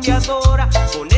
que adora. Con